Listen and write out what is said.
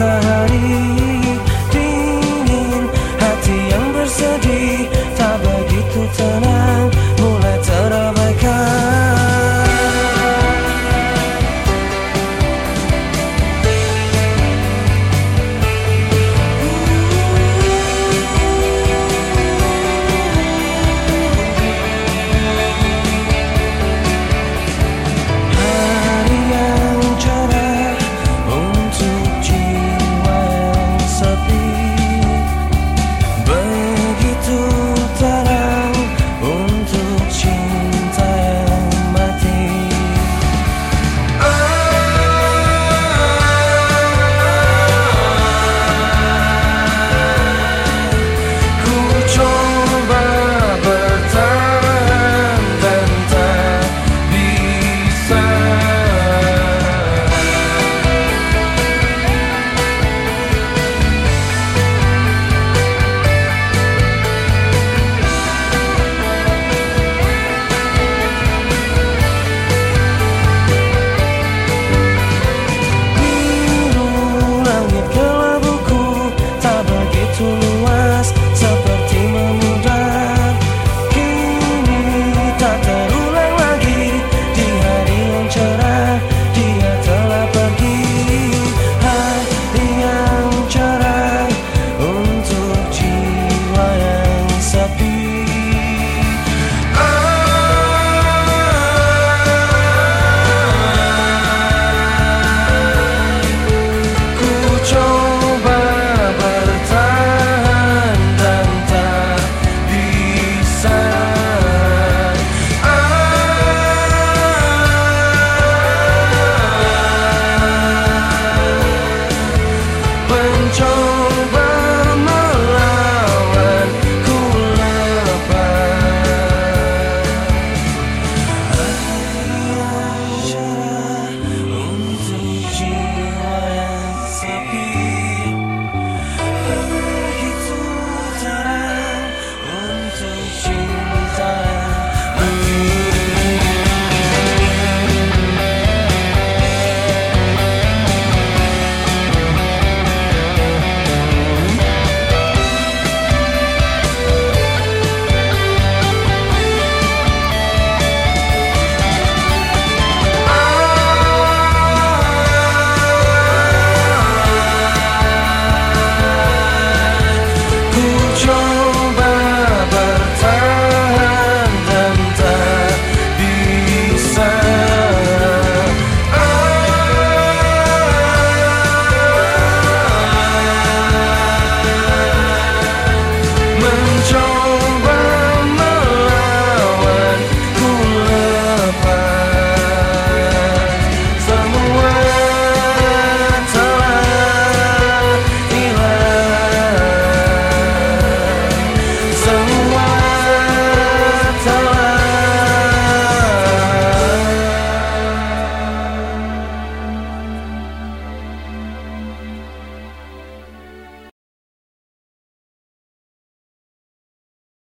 matahari.